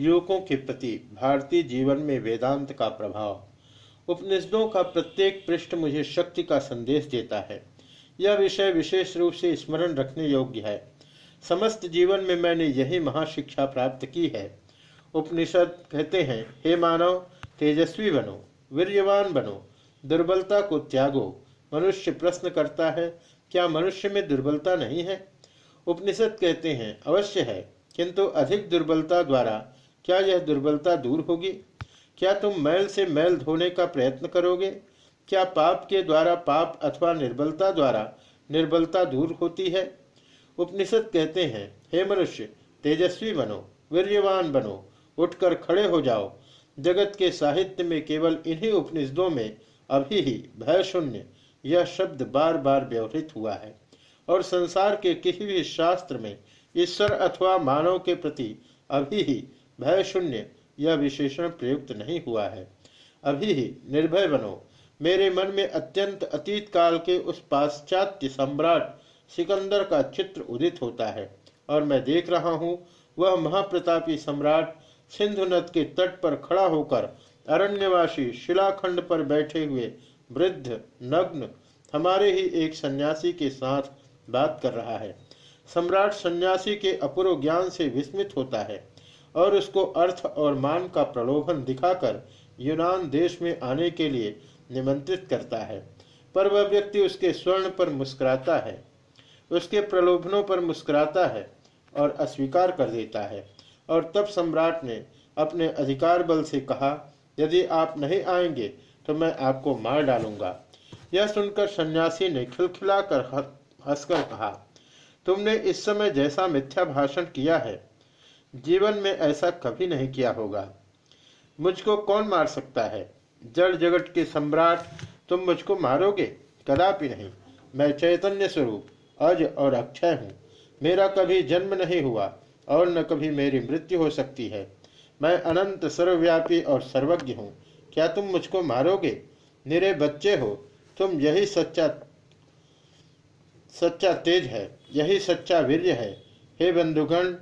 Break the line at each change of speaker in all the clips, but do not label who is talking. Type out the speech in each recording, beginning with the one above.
युवकों के प्रति भारतीय जीवन में वेदांत का प्रभाव। उपनिषदों का प्रत्येक पृष्ठ मुझे शक्ति का संदेश देता है। यह विषय विशेष रूप से स्मरण रखने योग्य है। समस्त जीवन में मैंने यही महाशिक्षा प्राप्त की है। उपनिषद कहते हैं, हे मानव, तेजस्वी बनो वीरवान बनो, दुर्बलता को त्यागो। मनुष्य प्रश्न करता है, क्या मनुष्य में दुर्बलता नहीं है? उपनिषद कहते हैं, अवश्य है, किंतु अधिक दुर्बलता द्वारा क्या यह दुर्बलता दूर होगी? क्या तुम मैल से मैल धोने का प्रयत्न करोगे? क्या पाप के द्वारा पाप अथवा निर्बलता द्वारा निर्बलता दूर होती है? उपनिषद कहते हैं, हे मनुष्य, तेजस्वी बनो, वीर्यवान बनो, उठकर खड़े हो जाओ। जगत के साहित्य में केवल इन्हीं उपनिषदों में अभी ही भय शून्य, यह शब्द बार बार व्यवहित हुआ है। और संसार के किसी भी शास्त्र में ईश्वर अथवा मानव के प्रति अभी ही भय शून्य, यह विशेषण प्रयुक्त नहीं हुआ है। अभी ही, निर्भय बनो। मेरे मन में अत्यंत अतीत काल के उस पाश्चात्य सम्राट सिकंदर का चित्र उदित होता है, और मैं देख रहा हूँ, वह महाप्रतापी सम्राट सिंधु नद के तट पर खड़ा होकर अरण्यवासी शिलाखंड पर बैठे हुए वृद्ध, नग्न, हमारे ही एक सन्यासी के साथ बात कर रहा है। सम्राट सन्यासी के अपूर्व ज्ञान से विस्मित होता है। और उसको अर्थ और मान का प्रलोभन दिखाकर यूनान देश में आने के लिए निमंत्रित करता है। पर वह व्यक्ति उसके स्वर्ण पर मुस्कुराता है, उसके प्रलोभनों पर मुस्कुराता है और अस्वीकार कर देता है। और तब सम्राट ने अपने अधिकार बल से कहा, यदि आप नहीं आएँगे तो मैं आपको मार डालूँगा। यह सुनकर सन्यासी ने खिलखिलाकर हंसकर कहा, तुमने इस समय जैसा मिथ्या भाषण किया है जीवन में ऐसा कभी नहीं किया होगा। मुझको कौन मार सकता है? जड़ जगत के सम्राट, तुम मुझको मारोगे? कदापि नहीं। मैं चैतन्य स्वरूप, अज और अक्षय हूँ। मेरा कभी जन्म नहीं हुआ, और न कभी मेरी मृत्यु हो सकती है। मैं अनंत, सर्वव्यापी और सर्वज्ञ हूँ। क्या तुम मुझको मारोगे? मेरे बच्चे हो। तुम यही सच्चा सच्चा तेज है। यही सच्चा वीर्य है। हे बंधुगण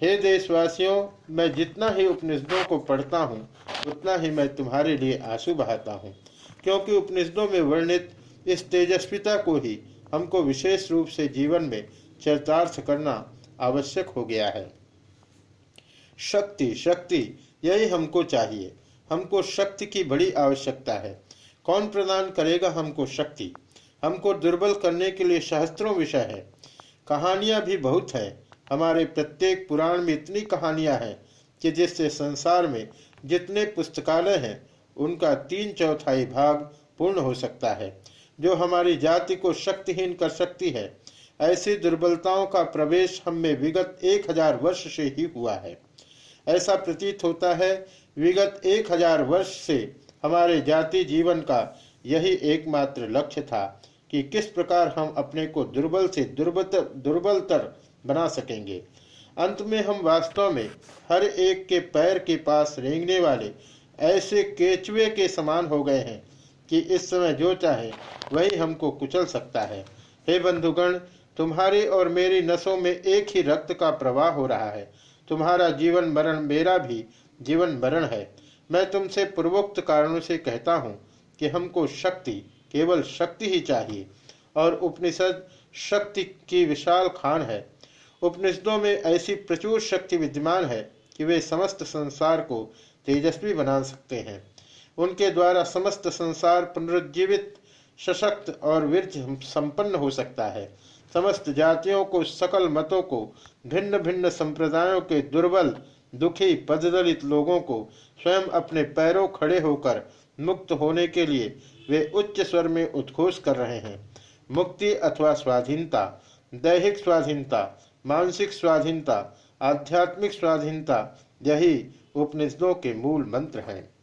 हे देशवासियों, मैं जितना ही उपनिषदों को पढ़ता हूँ, उतना ही मैं तुम्हारे लिए आँसू बहाता हूँ। क्योंकि उपनिषदों में वर्णित इस तेजस्विता को ही हमको विशेष रूप से जीवन में चरितार्थ करना आवश्यक हो गया है। शक्ति शक्ति, यही हमको चाहिए। हमको शक्ति की बड़ी आवश्यकता है। कौन प्रदान करेगा हमको शक्ति? हमको दुर्बल करने के लिए सहस्त्रों विषय है। कहानियाँ भी बहुत है। हमारे प्रत्येक पुराण में इतनी कहानियाँ हैं कि जिससे संसार में जितने पुस्तकालय हैं, उनका तीन चौथाई भाग पूर्ण हो सकता है, जो हमारी जाति को शक्तिहीन कर सकती है। ऐसी दुर्बलताओं का प्रवेश हम में विगत एक हज़ार वर्ष से ही हुआ है। ऐसा प्रतीत होता है, विगत एक हज़ार वर्ष से हमारे जाति जीवन का यही एकमात्र लक्ष्य था कि किस प्रकार हम अपने को दुर्बल से दुर्बलतर दुर्बलतर बना सकेंगे। अंत में हम वास्तव में हर एक के पैर के पास रेंगने वाले ऐसे केचुए के समान हो गए हैं कि इस समय जो चाहे वही हमको कुचल सकता है। हे बंधुगण, तुम्हारी और मेरी नसों में एक ही रक्त का प्रवाह हो रहा है। तुम्हारा जीवन मरण मेरा भी जीवन मरण है। मैं तुमसे पूर्वोक्त कारणों से कहता हूँ कि हमको शक्ति, केवल शक्ति ही चाहिए और उपनिषद शक्ति की विशाल खान है। उपनिषदों में ऐसी प्रचुर शक्ति विद्यमान है कि वे समस्त संसार को तेजस्वी बना सकते हैं। उनके द्वारा समस्त संसार पुनरुज्जीवित, सशक्त और वीर संपन्न हो सकता है। समस्त जातियों को, सकल मतों को भिन्न भिन्न संप्रदायों के दुर्बल, दुखी, पददलित लोगों को स्वयं अपने पैरों खड़े होकर मुक्त होने के लिए वे उच्च स्वर में उद्घोष कर रहे हैं। मुक्ति अथवा स्वाधीनता, दैहिक स्वाधीनता मानसिक स्वाधीनता आध्यात्मिक स्वाधीनता यही उपनिषदों के मूल मंत्र हैं।